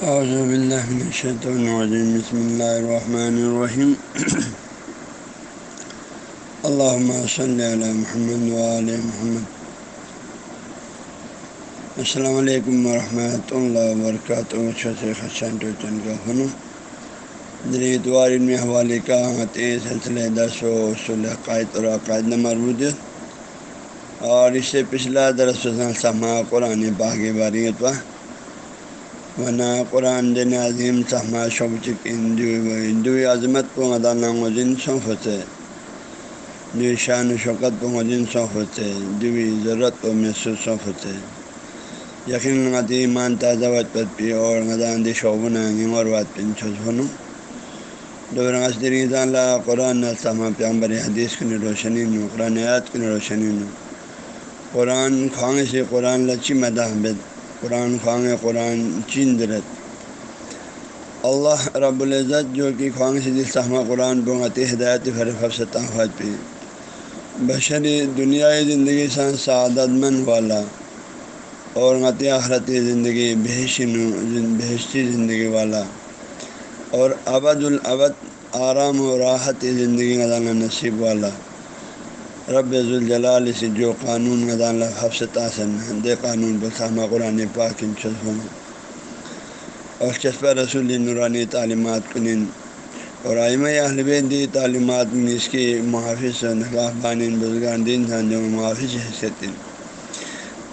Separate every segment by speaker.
Speaker 1: اعوذ باللہ من الشیطان الرجیم بسم اللہ الرحمن الرحیم اللہم صلی علی محمد وعلی محمد. السلام علیکم ورحمۃ اللہ وبرکاتہ خشان ٹوچن کا فنو دلی اتوار میں حوالے کا سلسلہ درس و اصول عقائد اور عقائد نمبر مربوط اور اس سے پچھلا درس سما قرآن باغ باریت و ورنہ قرآن دن عظیم سہما شب چک ہندو عظمت کو مدانہ مدین سونف ہوتے دو شان و شوکت کو مدین سونف ہوتے دوی ضرورت کو محسوس سونف ہوتے یقین غتی ایمان تازہ وت پت پی اور مدان دی شعبن اور وات پن چھوز بنو دوبارہ عصری اللہ قرآن سہما پیامبر حدیث کی روشنی نو قرآن آیات کی روشنی نو قرآن خواہ سے قرآن لچی مداح قرآن خواہ قرآن چین درت اللہ رب العزت جو کہ خواہ سے دل سہما قرآن بغت ہدایت فرف ستافت پہ بشری دنیائی زندگی سے سعادت مند والا اور غت آخرت زندگی بحشن بحشتی زندگی والا اور ابد الابد آرام و راحت زندگی غذانہ نصیب والا۔ رب الجلال سے جو قانون مدان حفظ آسن دے قانون بسامہ قرآن پاک ان ہونا۔ اور چسپہ رسول نورانی تعلیمات کنن اور آئمہ اہلب دی تعلیمات میں اس کی محافظ نقاف بان بزرگان دین تھا، جو محافظ حیثیت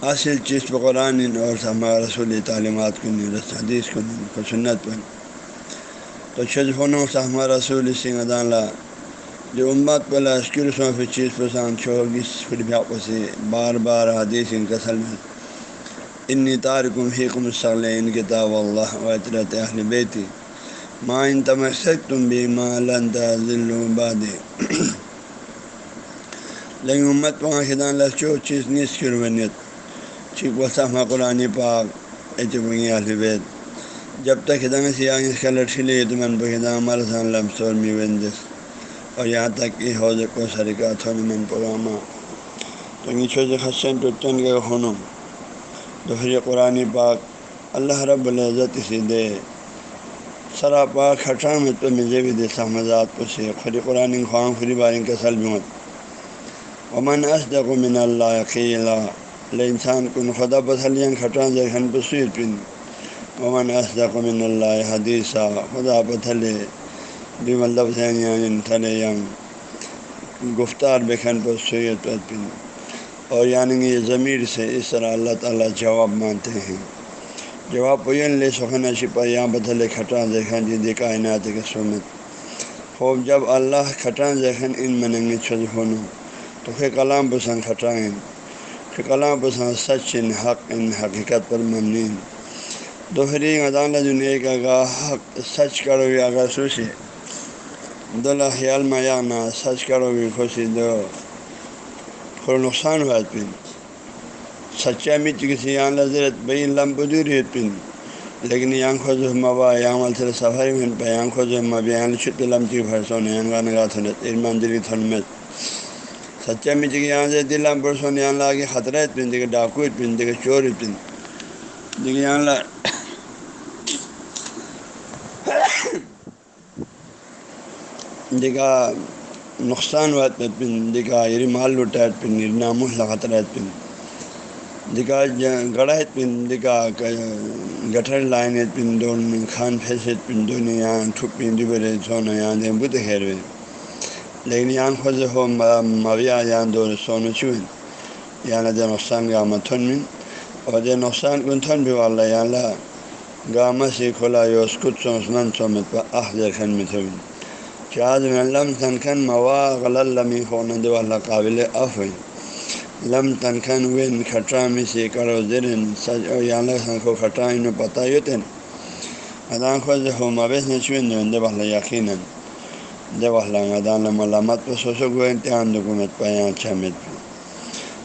Speaker 1: اصل چیز قرآن اور سما رسول تعلیمات کن حدیث کن کو سنت بن تو شجفون سہما رسول سنگھ ادالہ جو امت پہ لشکر سو چیز پسان چوگیس پھر بھی سے بار بار حدیث ان کسل میں انی تارکم حکم صلی ان کتاب اللہ وطرت اہل بیتی ما ان تمسک تم بھی ماں ذل باد لیکن امت پہ خدان لچو چیز نیس کی روینیت چیک وسامہ قرآن پاک اچبنگی اہل بیت۔ جب تک خدان سیاح اس کا لڑکی لے تو من پہ خدان مرسان لمسور می وندس اور یہاں تک کہ حوض کو سرکا تھو من پرامہ تو نیچو سے خسن ٹوٹن کے خونوں دوسری قرآن پاک اللہ رب العزت اسی دے سرا پاک کھٹا میں تو مجھے بھی دے سہمزات کو سے خری قرآن خواہاں خری باریں کا سل بھی مت امن اسدق من اللہ قیلا لے انسان کن خدا بسلیاں کھٹا جہن بسیر پن امن اسدق من اللہ حدیثہ خدا بتلے بھی مطلب تھلے یم گفتار بکھن پر سید پن۔ اور یعنی یہ ضمیر سے اس طرح اللہ تعالیٰ جواب مانتے ہیں۔ جواب پوین لے سخن شپا یہاں بدلے کھٹان دیکھن جی دی کائنات کے سنت۔ خوب جب اللہ کھٹان دیکھن ان مننگ چھج ہونو، تو پھر کلام پسند کھٹائیں۔ پھر کلام پسند سچ ان حق، ان حقیقت پر ممنین دوہری مدانہ دنیا کا گاہ حق سچ کرو یا اگر سوچے۔ دلہ خیال میں نہ سچ کرو گی خوشی دو تھوڑا نقصان ہوا پن سچا مت کسی آن لذرت بھائی لمب ریت پن لیکن یہاں کھوج مبا یہاں مل سفر میں پہ یہاں کھوج مب یہاں چھٹ لم کی بھرسون یہاں گانا گا تھن ارمان دلی تھن میں سچا مت کی یہاں سے دل دلام برسون یہاں لا کے خطرہ پن دیکھے ڈاکو پن دیکھے چور پن دیکھے یہاں لا دیکھا نقصان وات پن دیکھا یری مال لوٹایت پن نام لگات رہت پن۔ دیکھا گڑھت پن دیکھا گٹھر لائن پن، دون کھان پھیست پن، دون یہاں ٹھپ پن دوبرے سونا یہاں دیں بت خیر ہوئے۔ لیکن یہاں خود ہو مویا یہاں دو سونا چوئن یہاں دے نقصان گا متھن من اور دے نقصان کن تھن بھی والا، یہاں گامہ سے کھلا یوس کچھ سوسمن سومت پر آہ کھن میں تھوین چاد میں لم تنخن موا غل لمی خون دو اللہ قابل اف لم تنخن وین کھٹرا میں سے کرو زرن سج او یا کو کھٹرا انہوں پتہ یو تین ادان خو ہو مویس نچوین جو دے بہلا یقیناً دے بہلا ادان ملامت پہ سو سو گوئن تیان دکومت پہ یہاں چمت پہ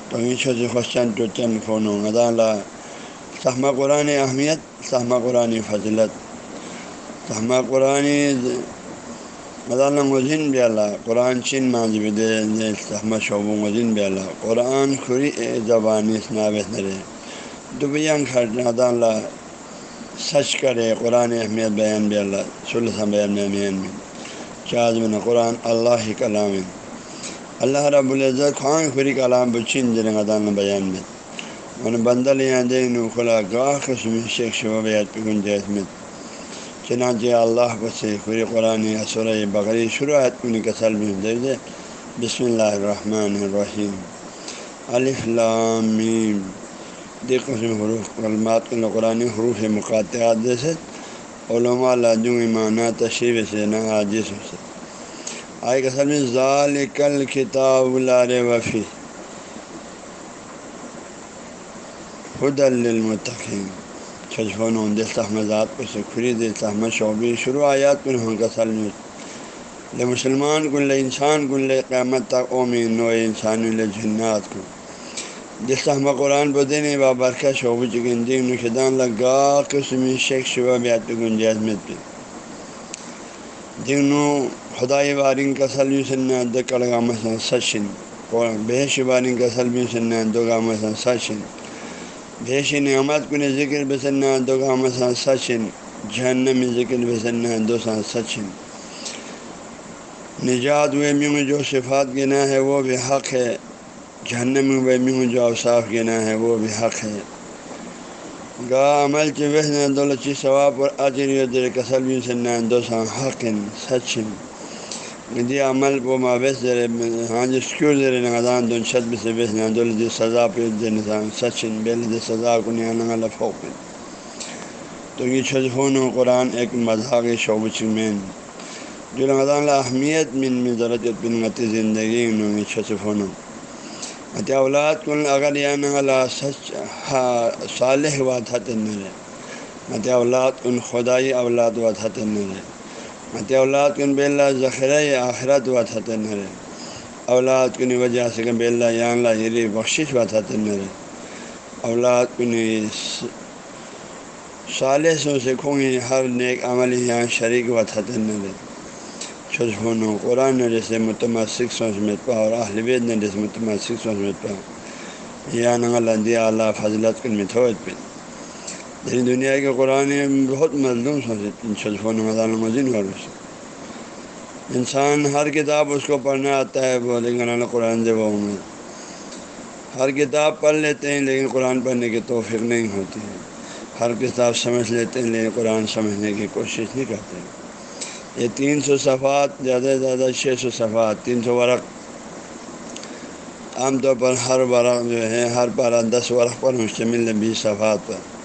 Speaker 1: تو یہ چھو سے خوشچن ٹوچن کھونوں ادان لا۔ سہمہ قرآن اہمیت سہمہ قرآن فضلت۔ سہمہ قرآن مدانہ مذین بھی اللہ قرآن چین مانج بھی دے سہمہ شعب مذین بھی اللہ قرآن خری زبان زبانی نرے. دبیاں کھٹ اللہ سچ کرے، قرآن اہمیت بیان بے اللہ صلی بیان بیان میں. چاضمن قرآن اللہ کلام اللہ رب العزت خان خری کلام بچین جن عدان بیان میں. ان بندل یہاں دے نو خلا گاہ قسم شیخ شبیت پہ گنجائش میں. چنانچہ اللہ سے خری قرآن اسر بقری شروعات کن کسل میں دے دے بسم اللہ الرحمن الرحیم الفلامیم دیکھ قسم حروف کلمات کے قرآن حروف مقاطعات جیسے علماء لاجوں ایمانہ تشریف سے نہ عاجز سے آئے کسل میں ظال کل کتاب لار وفی خد المتقین چھجفون دل تحمزات کو سے خری دل تحمد شعبی شروع آیات کن ہوں کسل میں لے مسلمان کن لے انسان کن لے قیامت تک اومی نو انسان لے جنات کو جس طرح قرآن بدین بابرکہ شعبہ چکن دین نشدان لگا قسم شیخ شبہ بیات گنجائز میں پہ دینو خدائی وارنگ کا سلم سننا دکڑگا مثلا سچن بے شبارنگ کا سلم سننا دوگا مثلا سچن بھیش نعمت کن ذکر بسنا دوگا مثلا سچن، جہنم ذکر بسنا دو سا سچن۔ نجات ہوئے میں جو صفات گنا ہے وہ بھی حق ہے، جہنم میں میں جو اوصاف گنا ہے وہ بھی حق ہے۔ گا عمل چوہن دولچی ثواب اور اجر در کسل بھی سننا دو سا حق سچن۔ دی عمل کو مابیس زر ہاں جی سکیور زر نگان دون شد بھی سے بیس دول دی سزا پہ دے نظام سچن بیل دی سزا کو نیا لفوق تو یہ چھج ہون قرآن ایک مذہب شعب چمین. جو رمضان اہمیت من میں ضرورت بن غتی زندگی انہوں نے چھچ ہونا اولاد کن اگر یا نغلا سچ صالح و تھت نرے. مت اولاد کن خدائی اولاد و تھت نرے. مت اولاد کن بے اللہ ذخیرہ آخرت و تھت نرے۔ اولاد کن وجہ سے کہ بے اللہ یا اللہ یری بخشش و تھت نرے۔ اولاد کن صالح سو سے کھونگی ہر نیک عمل یہاں شریک و تھت نرے۔ چھوچ قرآن نے جیسے متمسک سوچ میں پا اور اہل نے جیسے متمسک سوچ میں پا۔ یا نغل اعلیٰ فضلت کن میں تھوت پہ یعنی دنیا کے قرآن بہت مظلوم سوچے مدان مزین اور انسان ہر کتاب اس کو پڑھنا آتا ہے، وہ لیکن اللہ قرآن دے وہ ہر کتاب پڑھ لیتے ہیں، لیکن قرآن پڑھنے کی توفیق نہیں ہوتی ہے۔ ہر کتاب سمجھ لیتے ہیں، لیکن قرآن سمجھنے کی کوشش نہیں کرتے۔ یہ تین سو صفحات، زیادہ سے زیادہ چھ سو صفحات، تین سو ورق۔ عام طور پر ہر ورق جو ہے، ہر پارہ دس ورق پر مشتمل ہے، بیس صفحات پر۔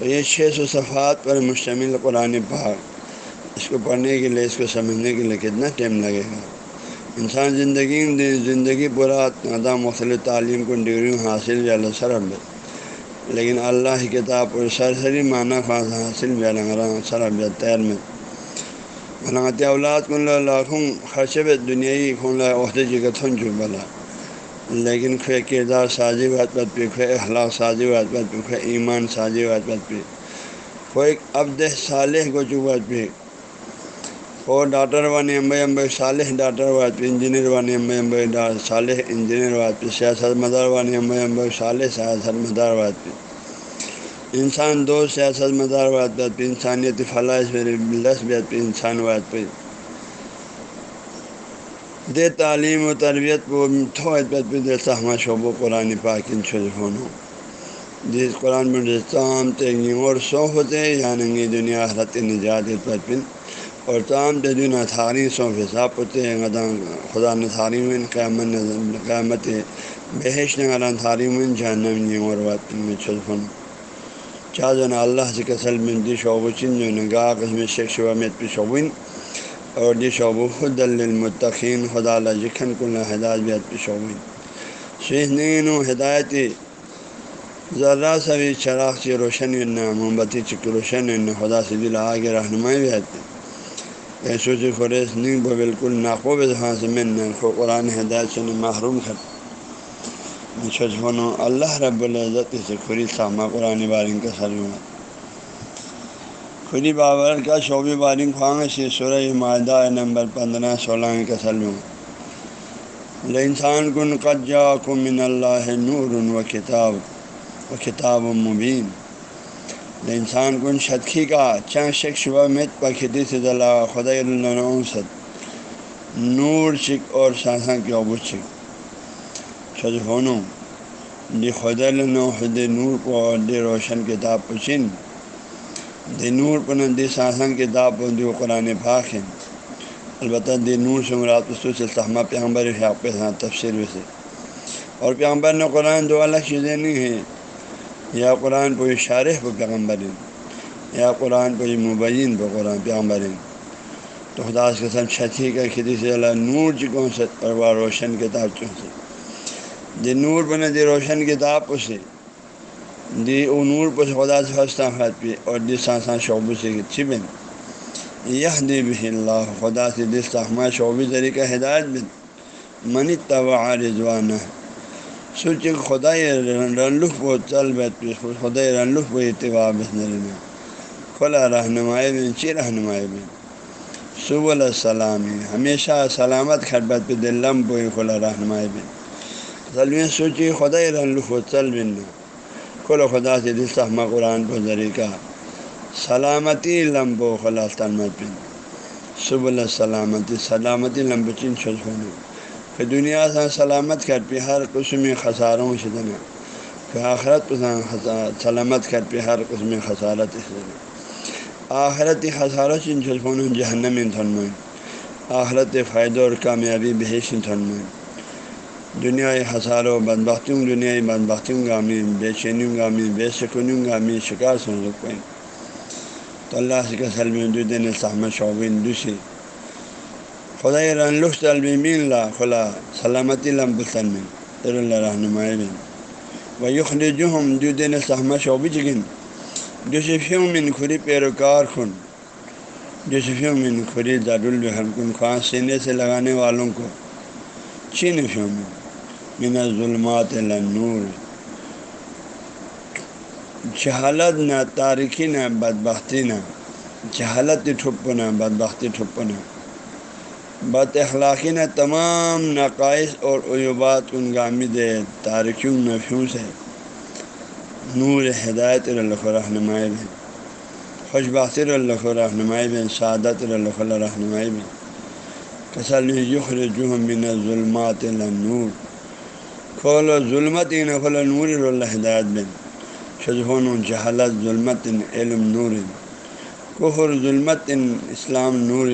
Speaker 1: تو یہ چھ سو صفحات پر مشتمل قرآن پاک، اس کو پڑھنے کے لیے، اس کو سمجھنے کے لیے کتنا ٹائم لگے گا؟ انسان زندگی زندگی پورا آدم مختلف تعلیم کو ڈگری حاصل بھی اللہ سرب لیکن اللہ کی کتاب پر سرسری معنی خاص حاصل بھی اللہ سرب تیر میں۔ بلامت اولاد کن لاکھوں خرچے پہ دنیا عہدے جی کا تھن جو بلا۔ لیکن خے کردار سازی بات بات پہ خے اخلاق سازی بات بات پہ خے ایمان سازی بات بات پہ کوئی ابد صالح کو چو بات پہ کو ڈاکٹر وانے امبے امبے صالح ڈاکٹر بات پہ انجینئر وانے امبے امبے صالح انجینئر بات پہ سیاست مدار وانے امبے امبے صالح سیاست مدار بات پہ انسان دو سیاست مدار واد بات پہ انسانیت فلاح لس بیت پہ انسان واد پہ دے تعلیم و تربیت کو تھوت بات پہ دے سہما شعب قرآن پاک ان شون ہو جس قرآن میں تام تینگی اور سو ہوتے یعنی دنیا حرت نجات پت پن۔ اور تام تے تھاری سو حساب ہوتے خدا نے تھاری میں قیامت قیامت بحش نگران تھاری میں جہنم اور وات میں چھلفن چا جو اللہ سے کسل میں دی شعب چن جو نا گا قسم شیخ شعبہ میں پہ شعبین اور دی شعب خد المتقین خدا اللہ جکھن کن ہدایت بیت شعبین سہنین و ہدایتی ذرا سا بھی چراغ سے روشن نہ موم بتی چک روشن نہ، خدا سے دل آگے رہنمائی بھی آتی ایسو سے خریش نہیں وہ بالکل ناقوب ہاں سے میں نہ قرآن ہدایت سے محروم کر۔ چھوچھونو اللہ رب العزت سے خری سامہ قرآن بارنگ کا سرما خری بابر کا شعبی بارنگ خواہاں سے سورہ معاہدہ نمبر پندرہ سولہ کا سلم انسان کن قجا کو من اللہ نور و کتاب و کتاب و مبین۔ انسان کن شتخی کا چند شک شبہ مت پکھتی سے دلا خدا ست نور چک اور سانساں کی ابو چک شد ہونو دی خدا خد نور کو اور دی روشن کتاب پچن دی نور پن دی سانسن کتاب دی قرآن پاک ہیں۔ البتہ دی نور سے مراد سے تحمہ پیغمبر پہ تفصیل سے۔ اور پیغمبر نے قرآن دو الگ چیزیں نہیں ہیں۔ یا قرآن پوری شارح پہ پیغمبر یا قرآن پوری مبین پہ قرآن پیغمبر تو خدا کے سب چھتی کا کھیتی سے اللہ نور جی سے پروا روشن کتاب چون سے۔ دی نور بنے دی روشن کتاب اسے دی او نور پہ خدا سے ہنستا خط پہ اور دی سانساں شعبوں سے چھپن یہ دی بھی اللہ، خدا سے دس تحمہ شعبی ذریعہ ہدایت بن۔ منی طبع رضوانہ۔ سوچ خدا رنلف و چل بیت خدا رنلف و اتباع بسن کھلا رہنمائی میں چی رہنمائی میں صب السلام ہمیشہ سلامت خربت پہ دلم پہ کھلا رہنمائی میں سلم سوچی خدا رنلف و چل بن۔ کھلا خدا سے دستحمہ قرآن کو ذریعہ سلامتی لمبو خلا سلمت بن صب السلامتی سلامتی لمب چن چھوٹ ہونے کہ دنیا سے سلامت کر پہ ہر قسم خساروں سے دنا کہ آخرت سلامت کر پہ ہر قسم خسارت اس آخرت خسارت ان چھلفون جہنم تھن آخرت فائدہ اور کامیابی بحیث تھن دنیا خساروں بد بختیوں دنیا بد بختیوں گامی بے چینیوں کا گامی بے سکونیوں گامی شکار سمجھ پائیں تو اللہ سے کسل میں دو دن سہمت شعبین دوسری خدا رنلخ طلبین لا خلا سلامتی لم بسلم در اللہ رہنمائی بن و یخل جو ہم جو دین سہمہ شعبی چکن۔ جو صفیوں من کھری پیروکار خن جو صفیوں من کھری دار الحم کن، خواہ سینے سے لگانے والوں کو۔ چین فیوں میں من ظلمات نور جہالت نہ تاریخی نہ، بدبختی نہ، جہالت ٹھپنا بدبختی ٹھپنا بد اخلاقی نے تمام نقائص اور عیوبات ان گامد تارکیوں نفیوں سے نور ہدایت اللہ رہنمائی بن خوش باطر اللہ رہنمائی بن سعادت اللہ رہنمائی بن کسل یخر جم بن ظلمات نور کھول و ظلمت نخل نور اللہ ہدایت بن شجہون جہالت ظلمت علم نور کفر ظلمت اسلام نور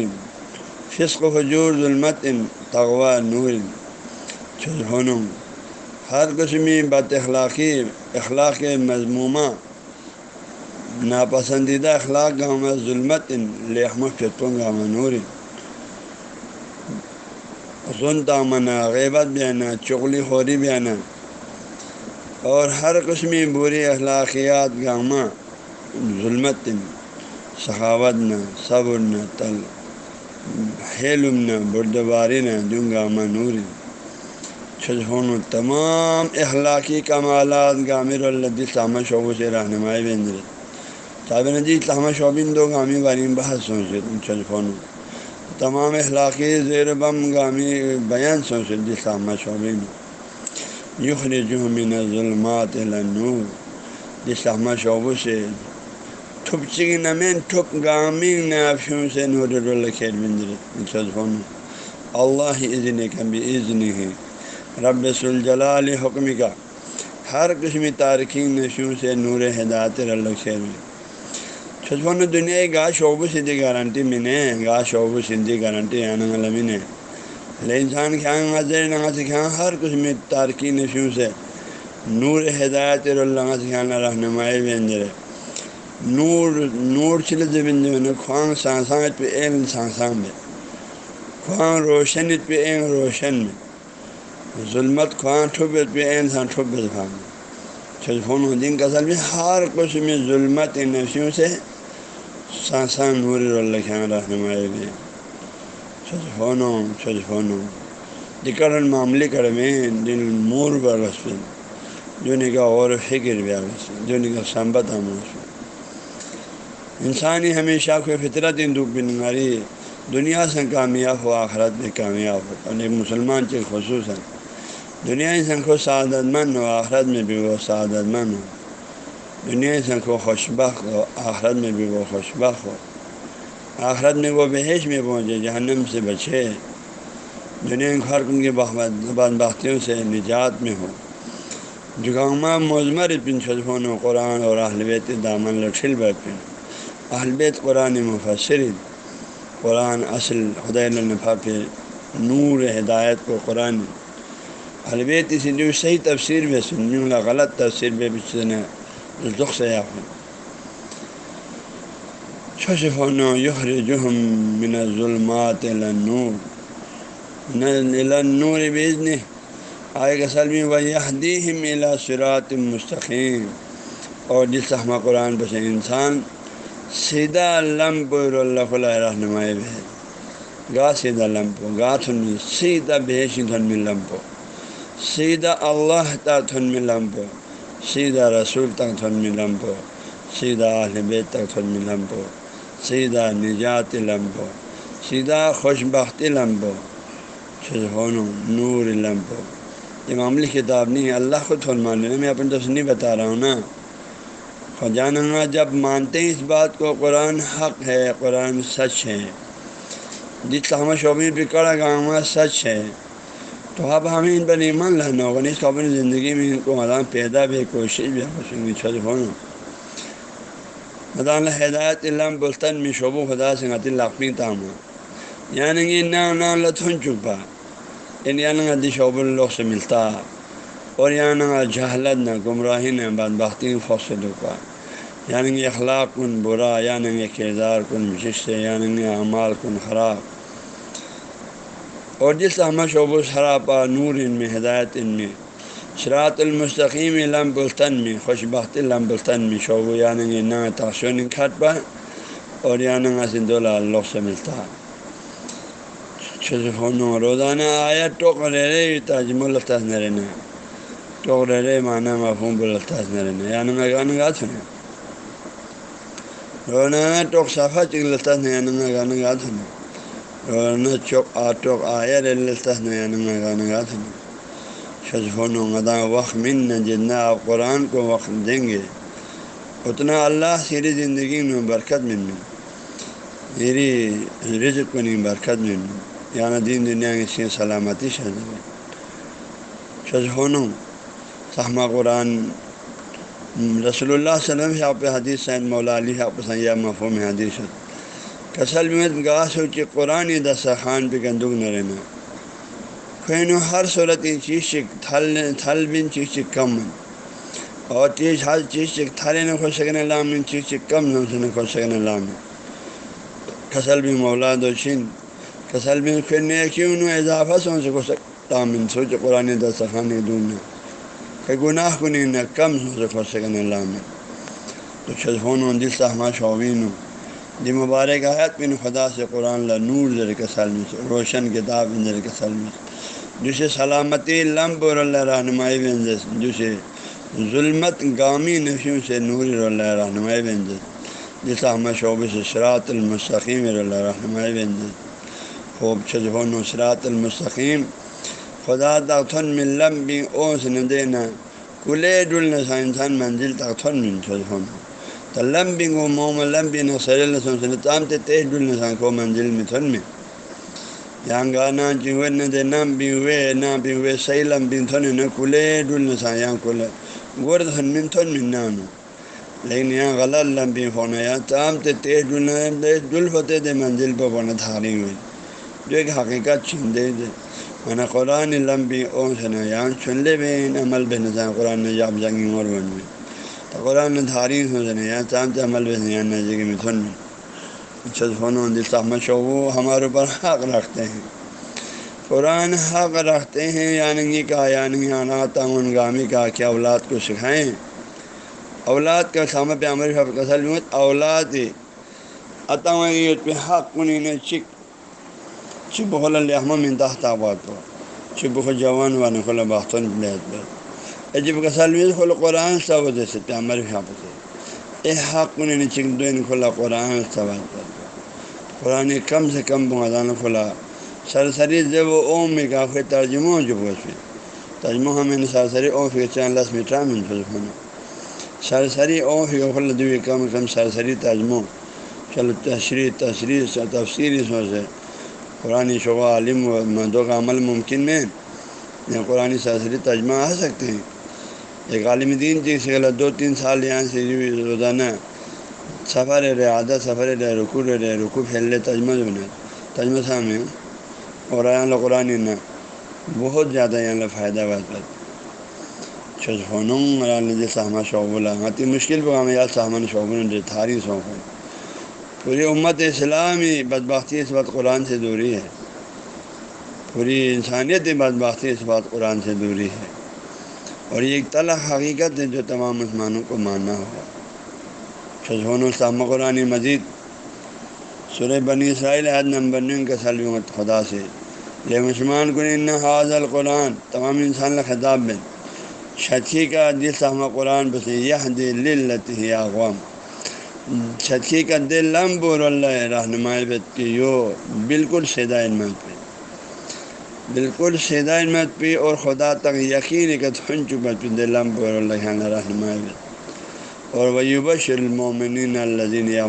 Speaker 1: فسق و حجور ظلمت تغوا نور چھنم ہر قسمی بد اخلاقی، اخلاق مضمومہ ناپسندیدہ اخلاق گاہ ظلمت لحمت فتوں گا نور سنتا منا غیبت بھی آنا چغلی خوری بھی آنا اور ہر قسمی بری اخلاقیات گامہ ظلمت سخاوت نہ، صبر نہ، تل ہیلمنا بردبارین دنگا منور چھجھون تمام اخلاقی کمالات گامر اللہ تامہ شعبوں سے رہنمائی بندر صاحب ندی تامہ شعبین دو گامی بارین بحث سوچے چھجھون تمام اخلاقی زیر بم گامی بیان سوچے جس تامہ شعبین یخرجو من ظلمات النور. جس شعبوں سے ٹھپ چکی نمین ٹھپ گامنگ نافیوں سے نور اللہ خیر بندر اللہ عزن کبھی عزن ہے. رب الجلال حکم کا. ہر قسم تارکین نشوں سے نور ہدایت اللہ خیر میں چھپن دنیا گا شعب سدھی گارنٹی میں نے گا شعب سندھی گارنٹی آنا لمن ہے لے انسان کھیان غزر نہ سکھا ہر قسم تارکین نشوں سے۔ نور ہدایت اللہ سکھانا رہنمائی بندر ہے نور نور چل زبن زمین خوان سانسان پہ این سانسان میں۔ خوان روشن پہ این روشن میں۔ ظلمت خوان ٹھبت پہ این سان ٹھبت خان میں۔ چھل فون دن کا میں ہر کچھ میں ظلمت ان نفسیوں سے سانسان نور اللہ خان رہنمائی میں چھل فونوں چھل فونوں دکر معاملے کر میں دل مور برس پہ جو نکاح اور فکر بھی آگے جو نکاح سمبت ہم انسانی ہمیشہ کوئی فطرت دکھ بنگاری دنیا سے کامیاب ہو، آخرت میں کامیاب ہو۔ اور ایک مسلمان کے خصوصاً۔ دنیا انسان کو سعادت مند ہو، آخرت میں بھی وہ سعادت مند ہو۔ دنیا سے کو خوشبخ ہو آخرت میں بھی وہ خوشبخ ہو آخرت میں وہ بحیش میں پہنچے جہنم سے بچے دنیا گھر ان کی بان باختیوں سے نجات میں ہو جگامہ مضمر پن شدفون و قرآن اور اہلبیت دامن لٹھل بپن اہلبیت قرآن مفسر. قرآن اصل خدۂ النفا پہ نور ہدایت کو قرآن. البیت اسی لیے صحیح تفسیر میں سن غلط تفسیر میں بھی دکھ سے شفون من ظلمات نور نور بزن آئے گا سلمی و یہدیم الا سرات مستقیم اور جس ہمہ قرآن بس انسان سیدھا لمب اللہ رہنمائی ہے۔ گا سیدھا لمپو گا تھن سیدھا بھیشی دھن میں لمپو سیدھا اللہ تا تھن میں لمپو سیدھا رسول تک تھن میں سیدھا اہل بیت تک تھن میں سیدھا نجات لمپو سیدھا خوش بختی لمپو ہونو نور لمپو یہ معمولی کتاب نہیں ہے اللہ کو تھن مان لینا میں اپنے دوست نہیں بتا رہا ہوں نا خجانہ جب مانتے ہیں اس بات کو قرآن حق ہے قرآن سچ ہے جس کا ہمیں شعبے بکڑا گاؤں سچ ہے تو اب ہمیں ان پر ایمان لانا ہوگا اس کو اپنی زندگی میں ان کو مدان پیدا بھی کوشش بھی خوشی چھت ہونا مدان ہدایت علم بلطن میں شعبہ خدا سے غتی لاقمی تام۔ یعنی کہ نہ نہ لتھن چپا ان یعنی, یعنی غدی شعب الوق سے ملتا۔ اور یعنی یہاں جہلت نہ، گمراہی نہ بد بختی فوصل کا یعنی کہ اخلاق کن، برا یعنی کہ کردار کن جس سے یعنی اعمال کن، خراب۔ اور جس احمد شعب الصراپا نور ان میں، ہدایت ان میں۔ شراط المستقیم علم بلطن میں خوش بخت علم بلطن میں۔ شعب یعنی نہ تاثر کھٹ پا، اور یعنی سند اللہ سے ملتا۔ روزانہ آیا ٹوک رے رے تاجم الفاظ نہ رہنا ٹوک رے رے مانا محفوم الفاظ نہ رہنا یعنی گانا گا سنے روزانہ ٹوک صافہ چکل الفاظ نہ یعنی گانا گا سنے نہ چوک آ آیا گانا شجفون غدا وقت من نہ جتنا آپ قرآن کو وقت دیں گے اتنا اللہ سیری زندگی میں برکت من میری رزق کو نہیں برکت من یعنی دین دنیا کی سلامتی شہد شجفون صحمہ قرآن رسول اللہ صلی اللہ علیہ وسلم آپ حدیث سید مولا علی آپ سیاح مفہوم حدیث کسل میں گاہ سوچی قرآن دس خان پہ گندگ نہ رہنا خین ہر صورت یہ چیز چک تھل تھل بن چیز چک کم اور چیز ہر چیز چک تھلے نہ کھو سکنے لام چیز چک کم نہ سے نہ کھو سکنے لام کسل بھی مولا دو چین کسل بھی خن کیوں نو اضافہ سو سے کھو سکتا من سوچ قرآن دس خان دون کہ گناہ کنی نہ کم سو سے کھو سکنے لام تو چھون دل سہما شعبین ہوں دی مبارک آیت بن خدا سے قرآن لا نور ذر کے سلم سے، روشن کتاب ذر کے سلم سے۔ جسے سلامتی، لمب اور اللہ رہنمائی بنز جسے ظلمت، گامی نفیوں سے نور اللہ رہنمائی بنز جس احمد شعبے سے شراط المستقیم اللہ رہنمائی بنز خوب چجب نصرات المستقیم۔ خدا تختن میں لمبی اوس نہ دینا، کلے ڈل نسا انسان منزل تختن من چھجبون لمبی گو موم لمبی نہ سر تام تے تیز ڈل نہ کو منزل میں تھن میں یہاں گانا چوے نہ دے نام بھی ہوئے نہ بھی ہوئے صحیح لمبی تھن نہ کھلے ڈل نہ یہاں کھل گور دھن میں تھن میں نہ لیکن یہاں غلط لمبی ہونا یا تام تے تیز ڈل ڈل ہوتے تھے منزل پہ ہونا تھاری ہوئی جو ایک حقیقت چھین دے دے میں قرآن لمبی اون سے نہ یہاں چن لے بھی عمل بے نظام قرآن نے جاب جنگی اور بن میں قرآن دھاری یا چاند عمل بھی نزدیکی متھن میں۔ اچھا دل صاحب شعبو ہمارے اوپر حق رکھتے ہیں۔ قرآن حق رکھتے ہیں یعنی کا یعنی آنا تعاون گامی کا کہ اولاد کو سکھائیں۔ اولاد کا سامع پہ عمر کسل اولاد عطا پہ حق کنی نے چک۔ چپ خل الحمد منتاح تابات چپ خو جوان وان خلا باختن بلیت۔ عجیب کا سلویز قرآن سب دے جیسے پیامر بھی اے حق نے چک دو کھولا قرآن سب قرآن کم سے کم بغان کھولا سرسری جب اوم میں کافی ترجمہ جو اس میں ترجمہ ہمیں سرسری اوم کے چین لس میٹھا میں ہونا سرسری او فی کم کم سرسری تجمو چلو تشریح تشریح تفصیلی سو سے قرآن شعبہ عالم و مدو کا عمل ممکن میں یا قرآن سرسری تجمہ آ سکتے ہیں ایک عالم دین تھی سے غلط دو تین سال یہاں سے روزانہ سفر رہے آدھا سفر رہے رکو رہے رکو پھیل لے، تجمہ جو نا، تجمہ سامنے اور یہاں قرآن نہ بہت زیادہ یہاں فائدہ بات بات چھونوں جی شعب اللہ مشکل پہ ہمیں یاد سہمن شعبہ جی تھاری شوق پوری امت اسلامی بدبختی اس بات قرآن سے دوری ہے۔ پوری انسانیت بدبختی اس بات قرآن سے دوری ہے۔ اور یہ ایک طلح حقیقت ہے جو تمام مسلمانوں کو ماننا ہوگا۔ شجون السلام قرآن مجید سر بنی اسرائیل عید نمبر کا سلومت خدا سے یہ مسلمان کو ان حاض القرآن، تمام انسان خطاب میں۔ شچی کا دل سہمہ قرآن بس یہ دل لتی اقوام چھکی کا دل لم بور اللہ رہنمائی بت کی یو بالکل سیدھا علمت پہ۔ بالکل سیدھا علمت پہ اور خدا تک یقین کا تھن چکا پہ دل لم بور اللہ رہنمائی اور ویوبش المومنین الزین یا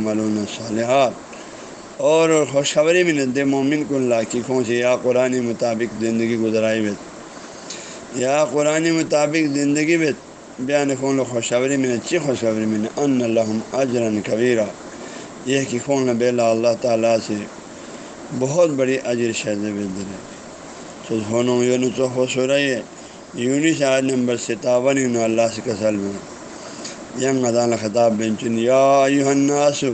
Speaker 1: صالحات اور خوشخبری میں ند مومن کو اللہ کی کھوں سے یا قرآن مطابق زندگی گزرائی بت یا قرآن مطابق زندگی بت بیان خون خوشخبری میں اچھی خوشخبری میں ان الحم اجرن کبیرہ یہ کہ خون بیلا اللہ تعالیٰ سے بہت بڑی اجر شہد بلدر ہے ہونوں یون تو خوش ہو رہی ہے یونی آج نمبر ستاون یون اللہ سے کسل میں یم ادان خطاب بن چن یا یوناسو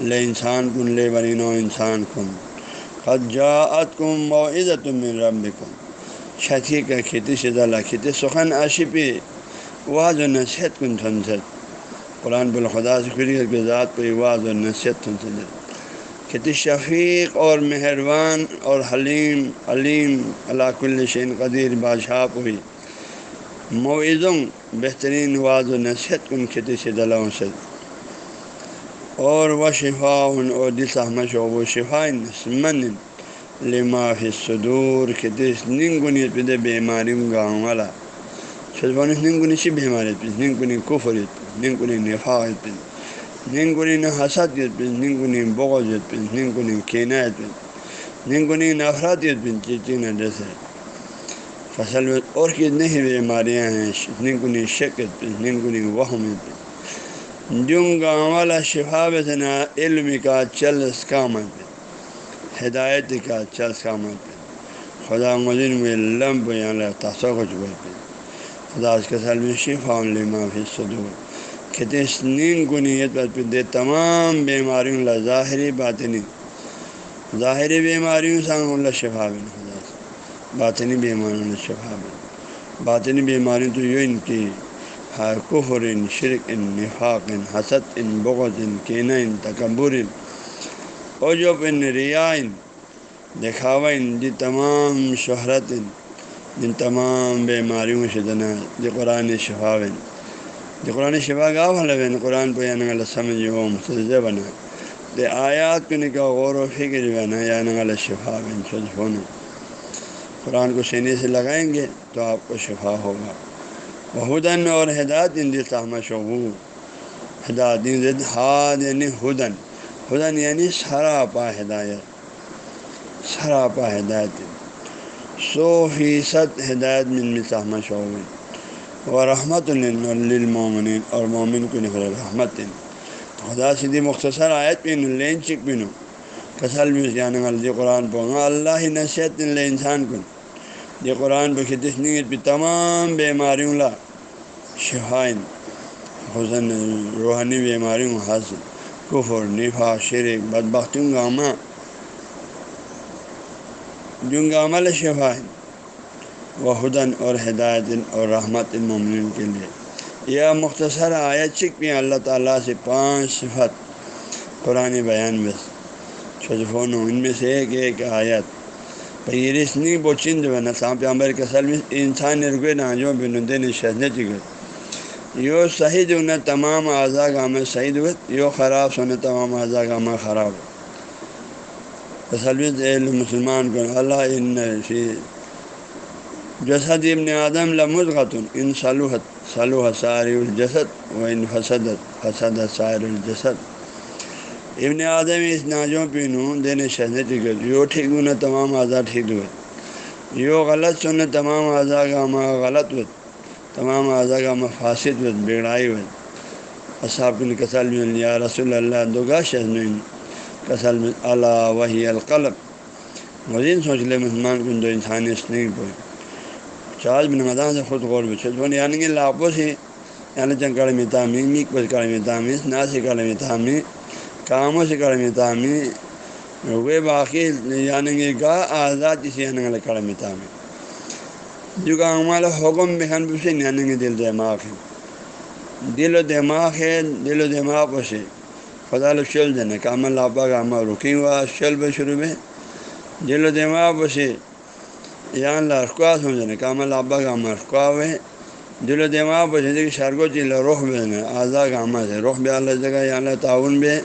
Speaker 1: لے انسان کن لے بنینو انسان کن. خد جاعت کم مو عزت من رب کن شکی کا کھیتی سے دلا کھیتی سخن آشپی واض و نصیحت کن تھنسد قرآن بالخدا سے خری کے ذات پہ واض و نصیحت تھنسد کہتی شفیق اور مہربان اور حلیم، علیم علاق الشین قدیر بادشاہ ہوئی معزم بہترین واض و نصیحت کن کھیتی سے دلاؤں سے۔ اور و شفا ان اور دل سہمش و وہ شفا من لما فی صدور کھیتی ننگنیت پہ بیماری گاؤں والا۔ شزبان ننگونی شی بیماری پہ ننگونی کفریت پہ ننگونی پہ ننگونی نہ حسدیت پہ ننگونی بغضیت پہ ننگونی کینایت پہ ننگونی نفراتیت پہ چیزیں جیسے فصل میں اور کتنی ہی بیماریاں ہیں ننگونی شکت پہ ننگونی وہمت پہ جن گاؤں والا شفا بسنا علم کا چل اسکامت پہ ہدایت کا چل اسکامت پہ خدا مدین میں لمب یہاں تاثر کچھ پہ خدا اس کے سلم شفا معافی صدور کہتے نیند کو نیت پر دے تمام بیماریوں اللہ ظاہری باطنی۔ ظاہری بیماریوں سانگ اللہ شفا بن سے۔ باطنی بیماریوں اللہ شفا بن۔ باطنی بیماریوں تو یوں ان کی کفر، ان شرک، ان نفاق، ان حسد، ان بغض، ان کین ان تکبر، ان اوجب ان ریا، ان دکھاوا ان دی تمام شہرت، ان ان تمام بیماریوں سے دنا جو قرآن شفا بن۔ جو قرآن شفا گا والا بین قرآن پہ یعنی غلط سمجھ وہ مسجد بنا۔ دے آیات کو نکا غور و فکر بنا یعنی غلط شفا بن سج ہونا۔ قرآن کو سینے سے لگائیں گے تو آپ کو شفا ہوگا۔ بہدن اور ہدایت ان دل تحمہ شعبو۔ ہدایت زد ہاد یعنی ہدن۔ ہدن یعنی سراپا ہدایت۔ سراپا ہدایت۔ سو فیصد ہدایت من صحمہ شعبین و رحمت للمومن اور مومن کو نفر رحمت خدا سیدھی مختصر آیت پین لین چک پینو کسل بھی جانے والا قرآن پہ اللہ نصیحت انسان کن یہ قرآن پہ خدش نیت پہ تمام بیماریوں لا شفائن۔ حسن روحانی بیماریوں حاصل۔ کفر نفا شرک، بدبختیوں گامہ جنگ عمل شفا و ہدن اور ہدایت اور رحمت المومن کے لیے۔ یہ مختصر آیت چک بھی اللہ تعالیٰ سے پانچ صفت قرآن بیان میں شجفون ان میں سے ایک ایک آیت۔ پیرس نہیں بو چند بنا۔ سانپ عمر کے سل انسان رکے نہ جو بنندے نے شہنے چکے۔ یو صحیح جو تمام اعضاء کا عمل صحیح دو یو خراب سونے تمام اعضاء کا عمل خراب ہو مسلمان کو، اللہ ان جسد ابن آدم لمزغۃ ان صلوحت سلو حسار الجسد و ان فسدت فسد سائر الجسد. ابن اعظم اس ناجوں پینوں دینے شہد ٹھیک یو ٹھیک نہ تمام اعضا ٹھیک ہوت یو غلط سن تمام اعضا کا ماں غلط وت تمام اعضا کا مفاصد وت بگڑائی وت اصحاب کن کسل میں یا رسول اللہ دگا شہن کسل میں، اللہ وحی القلب۔ مزین سوچ لے، مسلمان کن دو انسانی اسنیک پہ چارج بن مدان سے خود غور بچے یعنی کہ لاپو سے یعنی چنگ کڑ میں تعمیر میک پس تعمیر نہ سے کڑ میں تعمیر کاموں سے کڑ میں تعمیر وہ باقی یعنی کہ گا آزاد کسی یعنی کہ میں تعمیر جو کہ ہمارا حکم بہن سے یعنی کہ دل دماغ ہے۔ دل و دماغ ہے، دل و دماغ سے خدا شل دینا کام لاپا کا ہمارا رکی ہوا شل بے شروع میں۔ دل و دماغ سے یہاں لڑکوا سمجھنے کام لابا کا ہمارا رکوا ہوئے دل و دماغ پر زندگی شرگو چیل رخ بے آزاد کا ہمارا سے رخ بے اللہ جگہ یہاں تعاون بے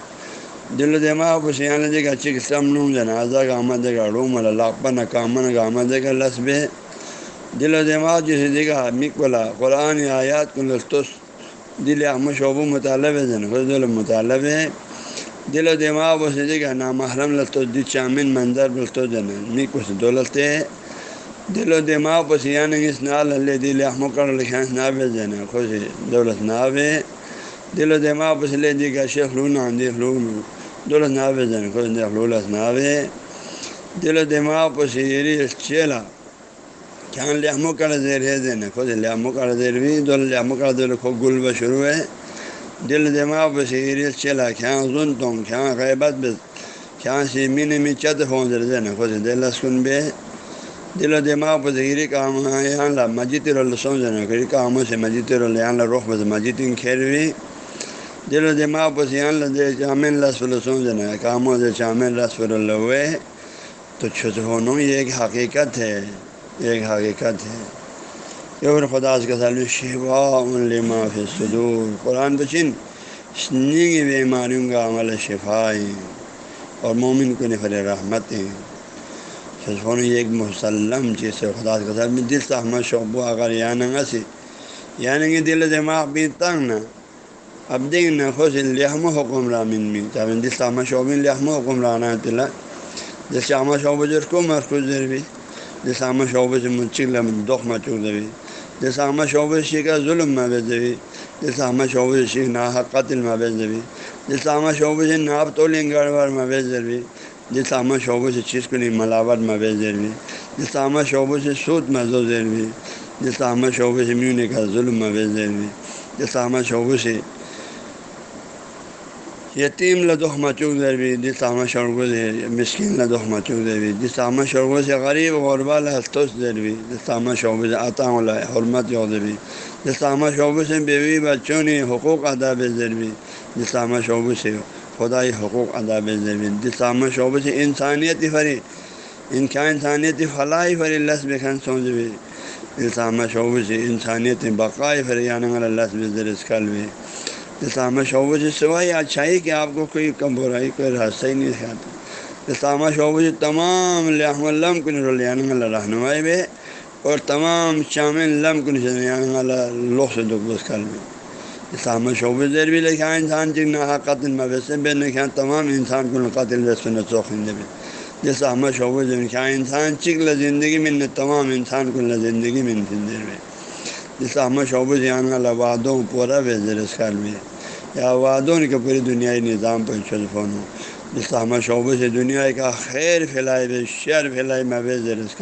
Speaker 1: دل و دماغ پر یہاں جگہ اچھی قسم نوم جنا آزاد کا ہمارا جگہ روم اللہ لاپا نہ کامن کا ہمارا جگہ لس بے دل و دماغ جیسے جگہ مقبلا قرآن آیات کو لطف دل احمد شعبہ مطالب ہے جن خود مطالب ہے دل و دماغ و سے جگہ نامحرم لطف دی چامن منظر لطف جن مک دولت ہے دل و دماغ پس یعنی اس نال اللہ دل احمد لکھان ناب ہے خوش دولت ناب دل و دماغ پس لے دی کا شیخ لونا دیکھ لو دولت ناب ہے خوش دیکھ ناب دل و دماغ پس یہ چیلا کیا لہمو کر دیر ہے دین خود لہمو کر دیر بھی دول لہمو کر دیر خود گل بہ شروع ہے۔ دل دماغ پہ چلا کیا زن تم کیا غیبت بس کیا سی مین می چت فون دیر دین خود دل لسکن بے۔ دل و دماغ پہ ذہیری کام یہاں لا مسجد رول سمجھنا کری کاموں سے مسجد رول یہاں لا رخ بس مسجد کھیر بھی دل و دماغ پہ یہاں لا دے چامن لس فل سمجھنا کاموں سے چامن لس فل ہوئے تو چھت ہونوں یہ ایک حقیقت ہے ایک حقیقت ہے یہ خدا کا سال شفا لما فی صدور قرآن بچن سنی بیماریوں کا عمل شفائیں اور مومن کو نفر رحمتیں سفون یہ ایک مسلم چیز ہے خدا کا سال میں دل سے احمد شعبہ اگر یعنی سے یعنی کہ دل دماغ بھی تنگ نہ اب دیکھ نہ خوش لحم حکمران میں دل سے احمد شعبہ لحم حکمران تلا۔ جیسے احمد شعبہ جو کو مرکز دیر بھی جیسا ہم شعبے سے منچل دکھ مچوک دوی جیسا ہم شعبے سے کا ظلم محبت دوی جیسا ہم شعبے سے سیکھ نا قتل محبت دوی جیسا ہم شعبے سے ناپ تولیں گڑبڑ محبت ضروری جیسا ہم شعبے سے چیز کو نہیں ملاوٹ محبت ضروری جیسا ہم شعبے سے سود محضوب ضروری جیسا ہم شعبے سے میونے کا ظلم محبت ضروری جیسا ہم شعبے سے یتیم لدخ مچوک در بھی جس آمہ شرگو دے مسکین لدخ مچوک دے بھی جس آمہ شرگو سے غریب غربا لطوس در بھی جس آمہ شعبے سے عطا اللہ حرمت یود بھی جس آمہ شعبے سے بیوی بچوں نے حقوق ادا بے ذر بھی جس آمہ شعبے سے خدائی حقوق ادا بے ذر شعبے سے انسانیت فری. ان کا انسانیت فلاحی فری، لس بکھن سوچ بھی. جس شعبے سے انسانیت بقائی فری یعنی لس بے کل بھی. اسامہ شعبہ سے سوائے اچھائی کہ آپ کو کوئی کم برائی، کوئی راستہ ہی نہیں دکھاتا اسامہ شعبہ سے تمام لحم الم کن یعنی رہنمائی بے اور تمام شامل لم کن یعنی لوح سے دکھ بس کر میں اسامہ شعبہ زیر بھی لکھا انسان چک نہ قتل مویسے بے لکھا تمام انسان کو قاتل ویسے چوکھندے میں جیسا احمد شعبہ سے انسان چک ل زندگی میں نہ تمام انسان کو نہ زندگی میں زندگی میں جس احمد شعبہ سے آنے والا وادوں پورا بے زر اس یا وادوں کے پوری دنیائی نظام پر فون ہو جس احمد شعبے سے دنیا کا خیر پھیلائے بے شعر پھیلائے میں بے زر اس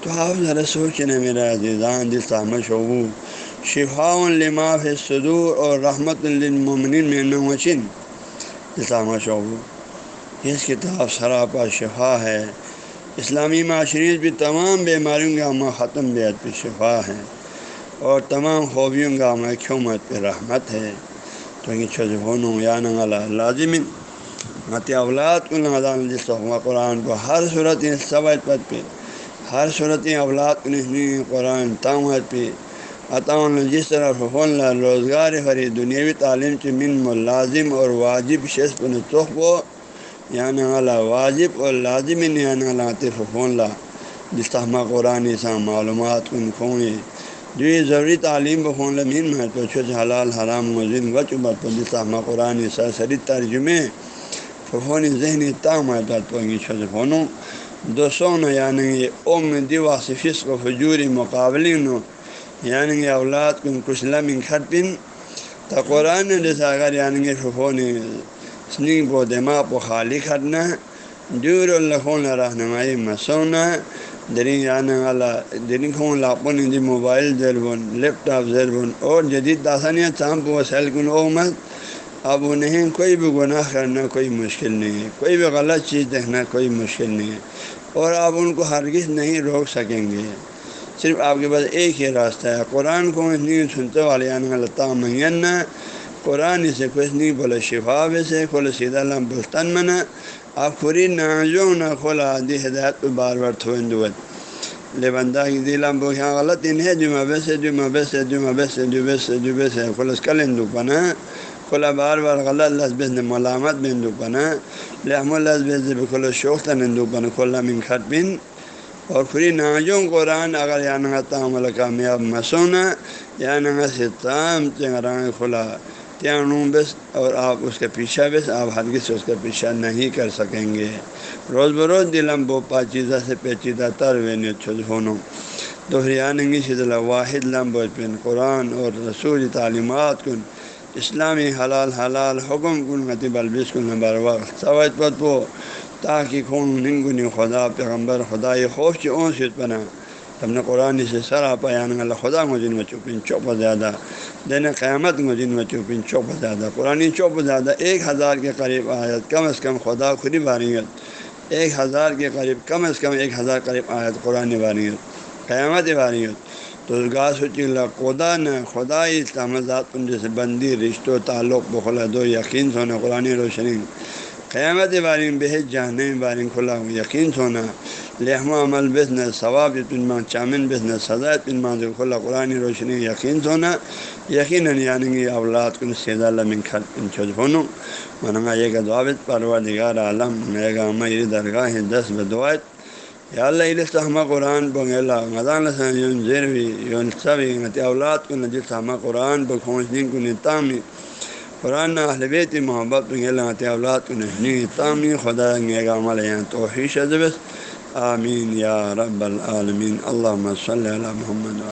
Speaker 1: تو آپ ذرا سوچنے میرا عزیزان جس احمد شعبو شفا لماف صدور اور رحمت للمومنین میں نوچن جس احمد اس کتاب سراپا شفا ہے۔ اسلامی معاشرت بھی تمام بیماریوں کا ہمہ ختم بیت پہ شفا ہے۔ اور تمام خوبیوں کا ہمیں کیومت پہ رحمت ہے۔ تو چھوٹوں یا نغلا لازم مت اولاد کو نظان جس قرآن کو ہر صورت سوائد پت پہ، ہر صورت اولاد کو قرآن تامت پہ۔ عطاء جس طرح فون روزگار فری دنیاوی تعلیم سے من ملازم اور واجب شیش پن توخ کو یا واجب اور لازم یا یعنی نغلا فون لا۔ جس طرح قرآن سا معلومات کن کھوئیں جو یہ ضروری تعلیم بخون لمین میں تو چھوٹ حلال، حرام مزین وچ بت پندامہ قرآن سرسری ترجمے۔ فون ذہنی تام پنگی چھوٹ فونوں دو سو نو یعنی اوم دیوا فسق و فجوری مقابل نو یعنی کہ اولاد کن کچھ لمن پن تو قرآن جیسا اگر یعنی کہ ففون سنگ بو دماغ کو خالی کھٹنا دور الخون رہنمائی مسونا درین یعنی والا درین خون لاپن دی موبائل زربن لیپ ٹاپ زربن اور جدید داسانیہ چامپ وسائل کن اومد اب انہیں کوئی بھی گناہ کرنا کوئی مشکل نہیں ہے کوئی بھی غلط چیز دیکھنا کوئی مشکل نہیں ہے اور آپ ان کو ہرگز نہیں روک سکیں گے صرف آپ کے پاس ایک ہی راستہ ہے۔ قرآن کو نہیں سنتے والے اللہ قرآن سے کچھ نہیں بولے شفا سے کھولے سیدھا لم بستان منا آپ خری ناجو نہ کھولا، دی ہدایت پہ بار بار تھوئن لے بندہ کی دلام بو، یہاں غلط ان ہے۔ جمعہ بے سے، جمعہ بے سے، جمعہ بے سے، جمعہ سے جمعہ سے۔ کھولس کلن دو پنا کھولا بار بار غلط لذب نے ملامت بن دو پنا لحم الزب کھولو شوق تن دو پنا کھولا من کھٹ بن اور پھر ناجوں قرآن اگر یا نہ تعمل کامیاب مسونا یا نہ سے تام چنگران کھلا تیانوں بس اور آپ اس کے پیچھا بس، آپ ہرگز سے اس کا پیچھا نہیں کر سکیں گے۔ روز بروز دلم بو پاچیدہ سے پیچیدہ تر وین چھج ہونوں دوہریانگی شدل واحد لم بوجھ پن قرآن اور رسول تعلیمات کن۔ اسلامی حلال حلال حکم کن غتی بلبس کن بر وقت۔ سوائد پت پو تاکہ خون ننگنی خدا، پیغمبر خدا یہ خوف چی اون سیت بنا. تم نے قرآن سے سر آپ یعنی اللہ خدا مجن میں چوپن چوپ زیادہ. دین قیامت مجن میں چوپن چوپ زیادہ. قرآن چوپ زیادہ. ایک ہزار کے قریب آیت، کم از کم خدا خودی باریت ایک ہزار کے قریب، کم از کم ایک ہزار قریب آیت قرآن باریت قیامت باریت تو گا سوچی خدا نہ خدا تمزات جیسے بندی رشتہ و تعلق، بخلا، دو یقین سونا قرآن روشنی. قیامت بارے بارین بحث جہانے بارین کھلا ہوں، یقین سونا لہم عمل بسن ثواب پنمان چامن بسن سزا پنمان جو کھلا قرآن روشنی، یقین سونا یقیناً یعنی کہ اولاد کن سیدا لمن کھل پن چھوج فونوں منگا یہ کہ دعابت پرور دگار عالم میں گا میری درگاہ دس بدوائت یا اللہ علیہ ہمہ قرآن بنگلا مدان یون زیروی، یون سبی اولاد کو نجل ہمہ قرآن بخونس دین کو نتامی۔ قرآن اہل بیت محبت بنگلا اولاد کو نہیں تامی خدا گا عمل توحی ادبس آمین یا رب العالمین اللہ صلی اللہ محمد